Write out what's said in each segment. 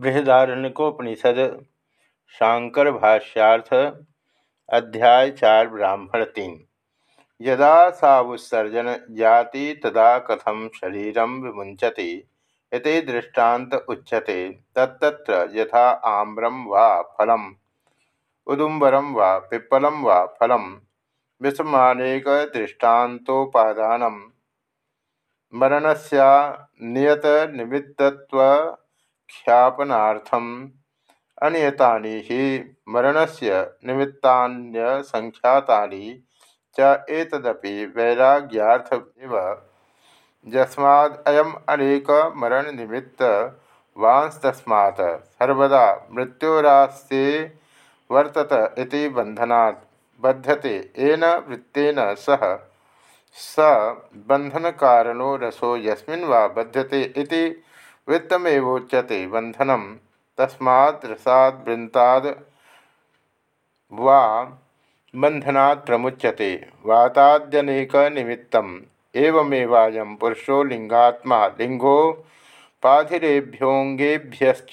बृहदारण्यकोपनिषद शांकर भाष्यार्थ अध्याय चार ब्राह्मण तीन। यदा सावुत्सर्जन जाति तदा कथम शरीर विमुंचति इति दृष्टांत उच्यते तत्र यथा आम्रम वा फलम उदुम्बरम वा पिप्पलम वा फलम विषमानेक दृष्टान्तोपादान मरणस्या नियत निमित्तत्व ख्यापनार्थम अनियतानि ही मरणस्य निमित्तान्यसंख्यातानि च एतदपि वैराग्यार्थमेव। यस्मादयम् अनेक मरणनिमित्त वांस्तस्मात् सर्वदा मृत्योरास्ते वर्तत इति बन्धनात् बध्यते। येन वृत्तेन सह स बन्धनकारणो रसो यस्मिन् वा बध्यते इति वृत्तमेवोच्यते बंधनम तस्मात् रसाद वा बंधनात् प्रमुच्यते। वाताद्यनेक निमित्तम एवमेवायं पुरुषो लिंगात्मा लिंगो पाधिरेभ्योंगेभ्यश्च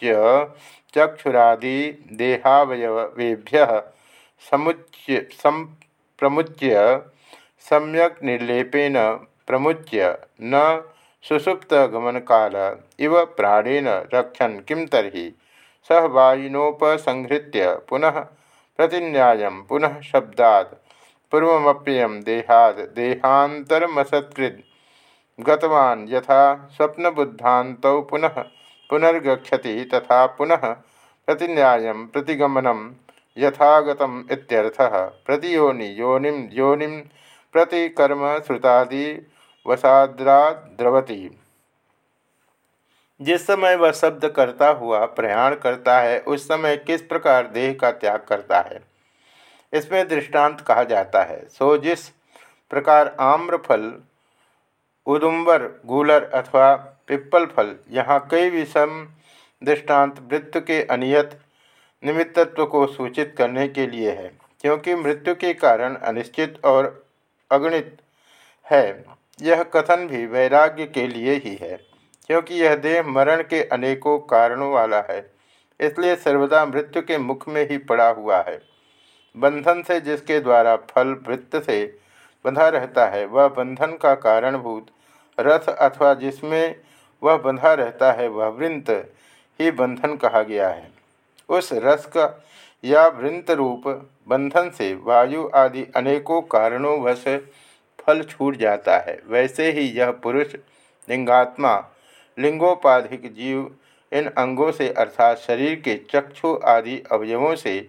चक्षुरादि देहावयवेभ्य समुच्य संप्रमुच्य सम्यक निर्लेपेन प्रमुच्य न सुसुप्त गमन काल इव प्राणेन रक्षन किम तरी सह वायुनोपसंहृत्य पुनः प्रतिन्याय पुनः शब्दा पूर्वमप्ययम देहाद देहांतरमसत्कृत गतवान यथा स्वप्नबुद्धात पुनः पुनर्गछति तथा पुनः प्रतिन्याय प्रतिगमनम यथागतम इत्यर्थः। प्रतियोनि योनिम योनिम प्रति कर्म श्रुतादि वसाद्रा द्रवती। जिस समय वह शब्द करता हुआ, प्रयाण करता है, उस समय किस प्रकार देह का त्याग करता है? इसमें दृष्टांत कहा जाता है। सो जिस प्रकार आम्र फल उदुम्बर, गूलर अथवा पिप्पल फल, यहाँ कई विषम दृष्टांत मृत्यु के अनियत निमित्तत्व को सूचित करने के लिए है, क्योंकि मृत्यु के कारण अनिश्चित और अगणित है। यह कथन भी वैराग्य के लिए ही है, क्योंकि यह देह मरण के अनेकों कारणों वाला है, इसलिए सर्वदा मृत्यु के मुख में ही पड़ा हुआ है। बंधन से जिसके द्वारा फल वृत्त से बंधा रहता है, वह बंधन का कारणभूत, रथ अथवा जिसमें वह बंधा रहता है, वह वृंत ही बंधन कहा गया है। उस रस का या वृंत रूप बंधन से वायु आदि अनेकों कारणों वश फल छूट जाता है। वैसे ही यह पुरुष लिंगात्मा, लिंगोपाधिक जीव, इन अंगों से अर्थात शरीर के चक्षु आदि अवयवों से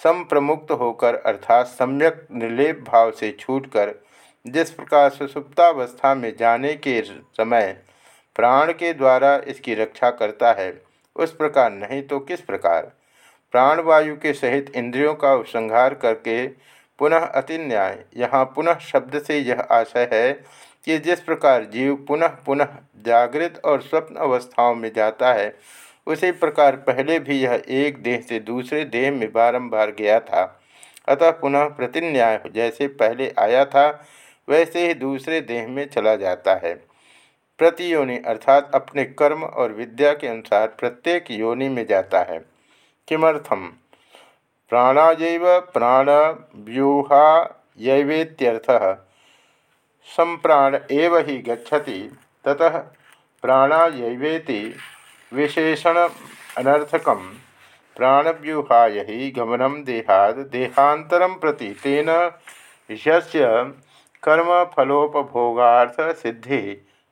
संप्रमुक्त होकर अर्थात सम्यक निर्लेप भाव से छूटकर, जिस प्रकार सुसुप्तावस्था में जाने के समय प्राण के द्वारा इसकी रक्षा करता है, उस प्रकार नहीं तो किस प्रकार? प्राणवायु के सहित इंद्रियों का उपसंहार करके पुनः अतिन्याय यहाँ पुनः शब्द से यह आशय है कि जिस प्रकार जीव पुनः पुनः जागृत और स्वप्न अवस्थाओं में जाता है, उसी प्रकार पहले भी यह एक देह से दूसरे देह में बारंबार गया था। अतः पुनः प्रतिन्याय जैसे पहले आया था, वैसे ही दूसरे देह में चला जाता है। प्रति योनि अर्थात अपने कर्म और विद्या के अनुसार प्रत्येक योनि में जाता है। किमर्थम? प्राणाजैव प्राणव्यूहायैवेत्यर्थः संप्राण एव ही गच्छति, ततः प्राणायैवेति विशेषण अनर्थक प्राणव्यूहाय ही गमनम देहाद देहांतरम प्रति तेन यस्य कर्म फलोपभोगार्थ सिद्धि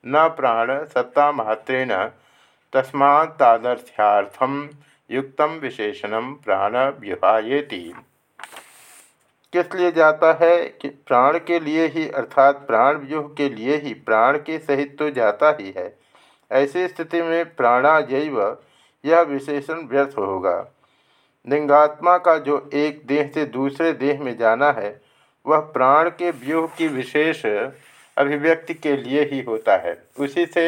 न प्राण सत्ता मात्रेण तस्मा तादर्थ्यार्थम युक्त विशेषण प्राण व्युहाएति किस लिए जाता है कि प्राण के लिए ही अर्थात प्राण व्यूह के लिए ही प्राण के सहित तो जाता ही है। ऐसी स्थिति में प्राणाजैव यह विशेषण व्यर्थ होगा। लिंगात्मा का जो एक देह से दूसरे देह में जाना है, वह प्राण के व्यूह की विशेष अभिव्यक्ति के लिए ही होता है। उसी से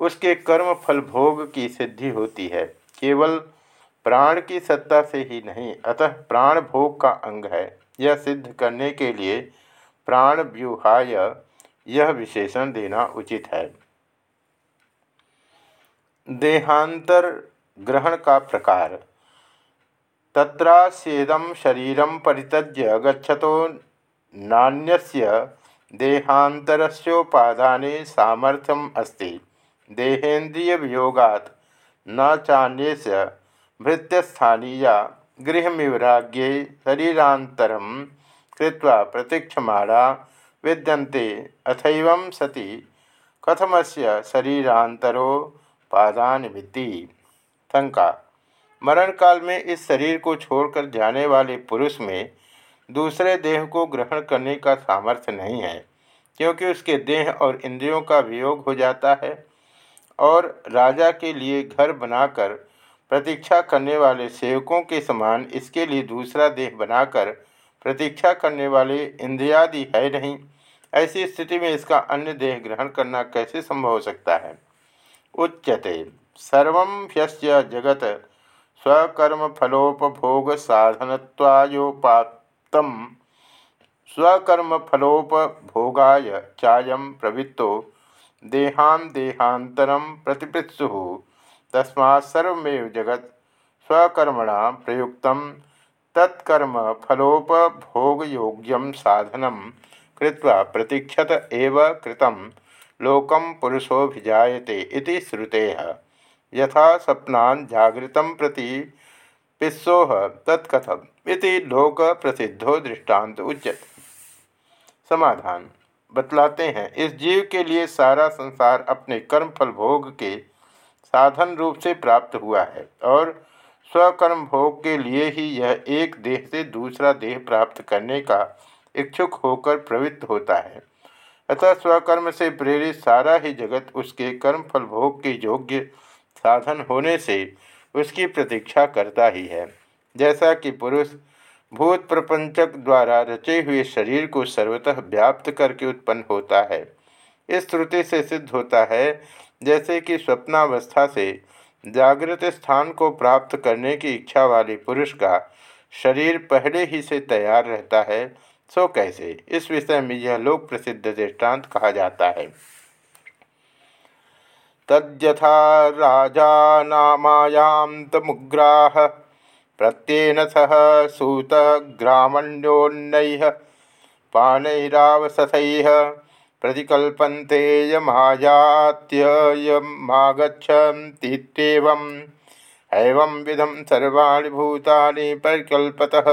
उसके कर्म फल भोग की सिद्धि होती है। केवल प्राण की सत्ता से ही नहीं, अतः प्राण भोग का अंग है। यह सिद्ध करने के लिए प्राण व्यूहाय यह विशेषण देना उचित है। देहांतर ग्रहण का प्रकार। तत्रास्येदं शरीरं परित्यज्य गच्छतो नान्यस्य देहान्तरस्योपादाने सामर्थ्यम अस्ति। देहेन्द्रियवियोगात् न चान्यस्य भृत्यस्थानीया गृहमिवराज्ञे शरीरान्तरं कृत्वा प्रतीक्षमाणा विद्यन्ते। अथैव सति कथमस्य शरीरांतरोपादानमिति शंका। मरण काल में इस शरीर को छोड़कर जाने वाले पुरुष में दूसरे देह को ग्रहण करने का सामर्थ्य नहीं है, क्योंकि उसके देह और इंद्रियों का वियोग हो जाता है। और राजा के लिए घर बनाकर प्रतीक्षा करने वाले सेवकों के समान इसके लिए दूसरा देह बनाकर प्रतीक्षा करने वाले इंद्रियादि है नहीं। ऐसी स्थिति में इसका अन्य देह ग्रहण करना कैसे संभव हो सकता है? उच्यते। सर्व ह्यस्य जगत स्वकर्म फलोपभोग साधनत्वायोपात स्वकर्म फलोपभोगाय चायम प्रवृत्तो। देहां देहांतरम प्रतिपृत्सु तस्मा सर्वमेव जगत स्वकर्मणा प्रयुक्त तत्कर्म फलोपभोगयोग्यम साधनम कृत्वा प्रतीक्षत एव कृतं लोकं पुरुषोऽभिजायते इति श्रुतेः। यथा स्वप्नान् जागृतं प्रति पिस्सोह तत्कथम लोक प्रसिद्धो दृष्टांत उच्यते। समाधान। बतलाते हैं, इस जीव के लिए सारा संसार अपने कर्म फल भोग के साधन रूप से प्राप्त हुआ है और स्वकर्म भोग के लिए ही यह एक देह से दूसरा देह प्राप्त करने का इच्छुक होकर प्रवृत्त होता है। अतः स्वकर्म से प्रेरित सारा ही जगत उसके कर्म फल भोग के योग्य साधन होने से उसकी प्रतीक्षा करता ही है। जैसा कि पुरुष भूत प्रपंचक द्वारा रचे हुए शरीर को सर्वतः व्याप्त करके उत्पन्न होता है। इस श्रुति से सिद्ध होता है, जैसे कि स्वप्नावस्था से जागृत स्थान को प्राप्त करने की इच्छा वाले पुरुष का शरीर पहले ही से तैयार रहता है, सो कैसे? इस विषय में यह लोक प्रसिद्ध दृष्टांत कहा जाता है। तद्यथा राजानामायान्तमुग्राः प्रत्येन सह सूतग्रामण्योन्नैः पाणैरावसथैः प्रतिकल्पन्ते यमायात्ययमागच्छन्तीत्येवम् एवं विधम सर्वाणि भूतानि परिकल्पतः।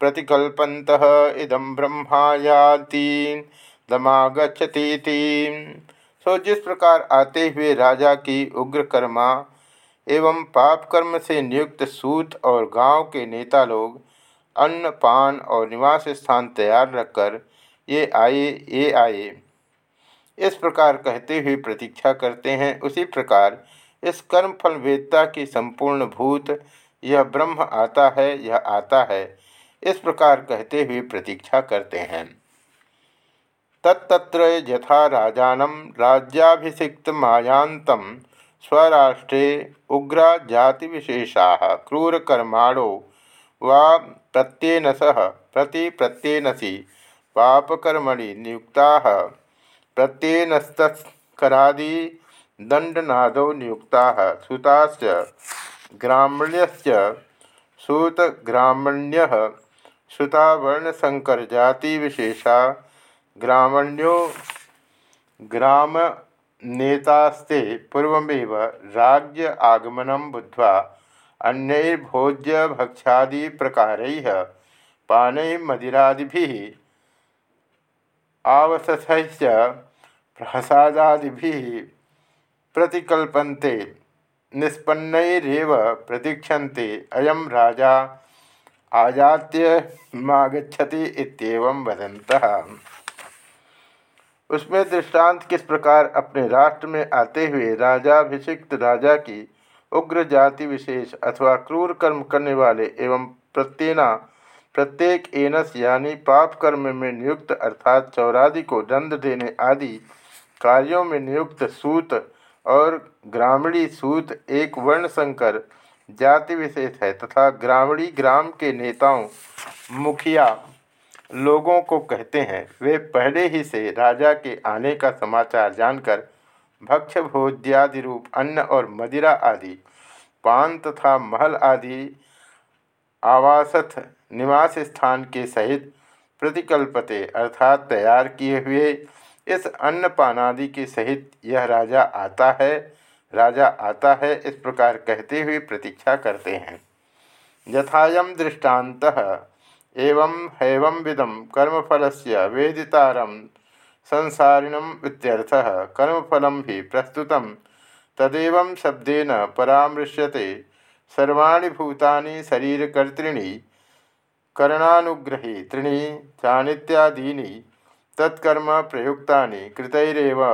प्रतिकल्पत इदम ब्रह्मायाति दमागछती सो जिस प्रकार आते हुए राजा की उग्र कर्मा एवं पाप कर्म से नियुक्त सूत और गाँव के नेता लोग अन्न, पान और निवास स्थान तैयार रखकर ये आए ये आए। इस प्रकार कहते हुए प्रतीक्षा करते हैं। उसी प्रकार इस कर्मफल वेदता की संपूर्ण भूत, यह ब्रह्म आता है, यह आता है। इस प्रकार कहते हुए प्रतीक्षा करते हैं। तत्त्र यथा राजानम राज्याभिषिक्त मायांत स्वराष्ट्रे उग्रा जाति विशेषा क्रूरकर्माणो वा प्रत्येनस प्रति प्रत्येनसी पापकर्मणि नियुक्ता प्रत्येनस्तरादि दंडनादौ नियुक्ता, सुताश्च ग्राम्यस्य सूतग्रामण्य श्रुता वर्णशंकर जाति विशेषा ग्रामण्यो ग्राम नेतास्ते पूर्वमेव राज्य आगमनं बुद्ध्वा अन्यैर्भोज्य भक्षादि प्रकारैः पानैः मदिरादिभिः आवसथैश्च प्रसादादिभिः प्रतिकल्पन्ते, निष्पन्नैरेव प्रतीक्षन्ते, अयं राजा आजात्यमागछति इत्येवं वदन्तः। उसमें दृष्टांत किस प्रकार अपने राष्ट्र में आते हुए राजाभिषिक्त राजा की उग्र जाति विशेष अथवा क्रूर कर्म करने वाले एवं प्रत्येना, प्रत्येक एनस यानी पाप कर्म में नियुक्त अर्थात चौरादि को दंड देने आदि कार्यों में नियुक्त सूत और ग्रामीणी सूत एक वर्ण संकर जाति विशेष है तथा ग्रामीणी ग्राम के नेताओं, मुखिया लोगों को कहते हैं, वे पहले ही से राजा के आने का समाचार जानकर भक्ष भोज्यादि रूप अन्न और मदिरा आदि, पान तथा महल आदि आवासथ निवास स्थान के सहित प्रतिकल्पते अर्थात तैयार किए हुए इस अन्न पानादि के सहित यह राजा आता है। राजा आता है इस प्रकार कहते हुए प्रतीक्षा करते हैं। यथायम दृष्टांत एवं हैवं विदम कर्मफल से वेदितारम संसारिणम इत्यर्थः। कर्मफल भी प्रस्तुत, तदेव शब्देन परामृश्यते। सर्वाणी भूतानि शरीरकर्तृणी, करणानुग्रही त्रीणी चानित्यादीनि तत्कर्म प्रयुक्ता कृतरव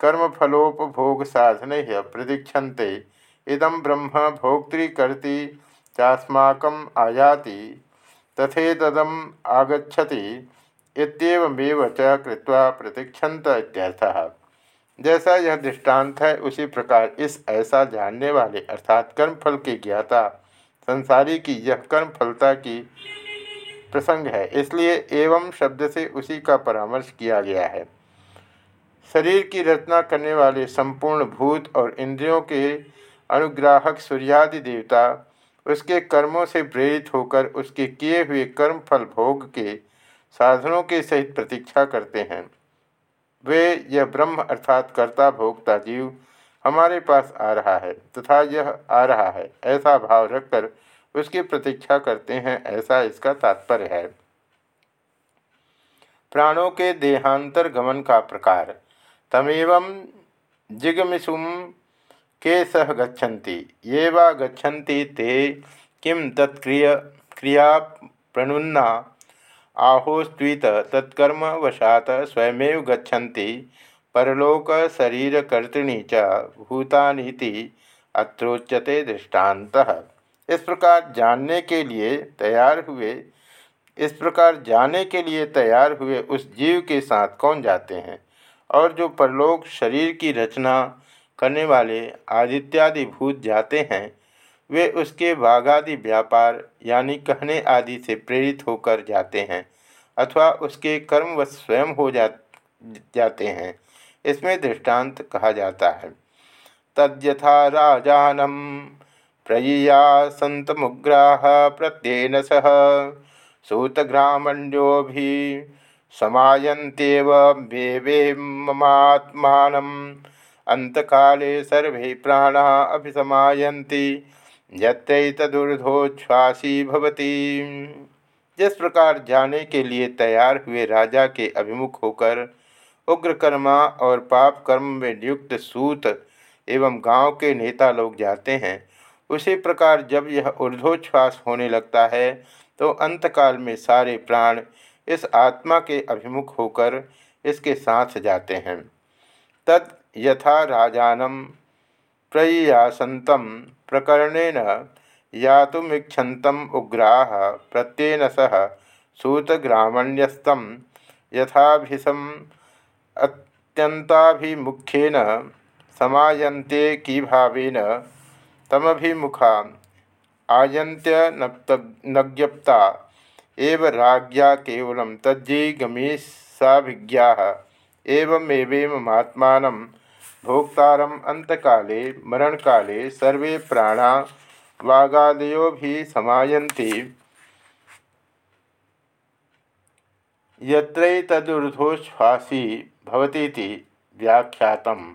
कर्मफलोपभोग साधन प्रतीक्षते इदम ब्रह्म भोक्तृकर्ति चास्माकम आयाति। तथेतदम आगछति इतमेव कृत्वा प्रतीक्षत जैसा यह दृष्टांत है, उसी प्रकार इस ऐसा जानने वाले अर्थात कर्मफल की ज्ञाता, संसारी की यह कर्मफलता की प्रसंग है। इसलिए एवं शब्द से उसी का परामर्श किया गया है। शरीर की रचना करने वाले संपूर्ण भूत और इंद्रियों के अनुग्राहक सूर्यादि देवता उसके कर्मों से प्रेरित होकर उसके किए हुए कर्म फल भोग के साधनों के सहित प्रतीक्षा करते हैं। वे यह ब्रह्म अर्थात कर्ता भोक्ता जीव हमारे पास आ रहा है तथा यह आ रहा है। ऐसा भाव रखकर उसकी प्रतीक्षा करते हैं, ऐसा इसका तात्पर्य है। प्राणों के देहांतर गमन का प्रकार। तमेव जिगमिशुम के सह गच्छन्ति। ये वा गच्छन्ति ते किम तत्क्रिय क्रिया प्रणुन्ना आहोस्वीत तत्कर्म वशात स्वयमेव गच्छन्ति। परलोक शरीरकर्तृणी च भूतानीति अत्रोच्यते दृष्टान्तः। इस प्रकार जानने के लिए तैयार हुए इस प्रकार जाने के लिए तैयार हुए उस जीव के साथ कौन जाते हैं? और जो परलोक शरीर की रचना करने वाले आदित्यादि भूत जाते हैं, वे उसके बाघादि व्यापार, यानी कहने आदि से प्रेरित होकर जाते हैं, अथवा उसके कर्म व स्वयं हो जा, जाते हैं, इसमें दृष्टांत कहा जाता है। तद्यथा राजानम प्रयिया सन्तमुग्राः प्रत्येन सह सूतग्रामण्यो भी समायन्त्येव वेवे ममात्मानम् अंतकाले सर्वे प्राणा अभिसमायन्ति यतदूर्धोच्छ्वासी भवती। जिस प्रकार जाने के लिए तैयार हुए राजा के अभिमुख होकर उग्रकर्मा और पाप कर्म में नियुक्त सूत एवं गाँव के नेता लोग जाते हैं, उसी प्रकार जब यह ऊर्धोच्छ्वास होने लगता है तो अंतकाल में सारे प्राण इस आत्मा के अभिमुख होकर इसके साथ जाते हैं। तद यथा राजानम प्रयासंतम प्रकरणेन यातुमीक्षतम उग्रा प्रत्येन सह सूतग्रामण्यस्तम यथाभिसम अत्यंताभिमुखेन समायन्ते की भावेन तमभिमुखा आयंत्य नज्ञप्ता एव राज्ञा केवल तज्जीगमीषाभिज्ञा एवमेवेमात्मान भोक्तारम अंतकाले मरणकाले सर्वे प्राणा वागादयो भी समायन्ति। यत्रैतदूर्ध्वोच्छ्वासी भवतीति व्याख्यातम्।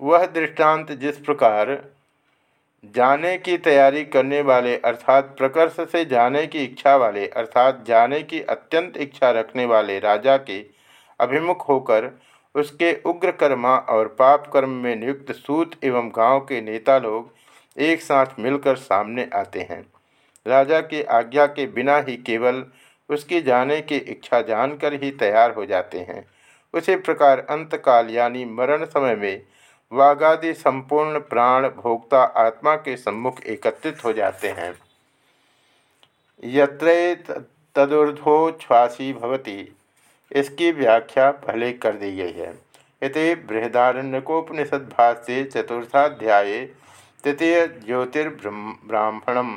वह दृष्टांत जिस प्रकार जाने की तैयारी करने वाले, अर्थात प्रकर्ष से जाने की इच्छा वाले, अर्थात जाने की अत्यंत इच्छा रखने वाले राजा के अभिमुख होकर उसके उग्र कर्मा और पाप कर्म में नियुक्त सूत एवं गाँव के नेता लोग एक साथ मिलकर सामने आते हैं। राजा की आज्ञा के बिना ही केवल उसकी जाने की इच्छा जानकर ही तैयार हो जाते हैं। उसी प्रकार अंतकाल यानी मरण समय में वागादि संपूर्ण प्राण भोक्ता आत्मा के सम्मुख एकत्रित हो जाते हैं। यत्र तदुर्धोच्छ्वासी भवती। इसकी व्याख्या पहले कर दी गई है। इति बृहदारण्यकोपनिषद भाष्ये चतुर्थाध्याय तृतीय ज्योतिर्ब्राह्मणम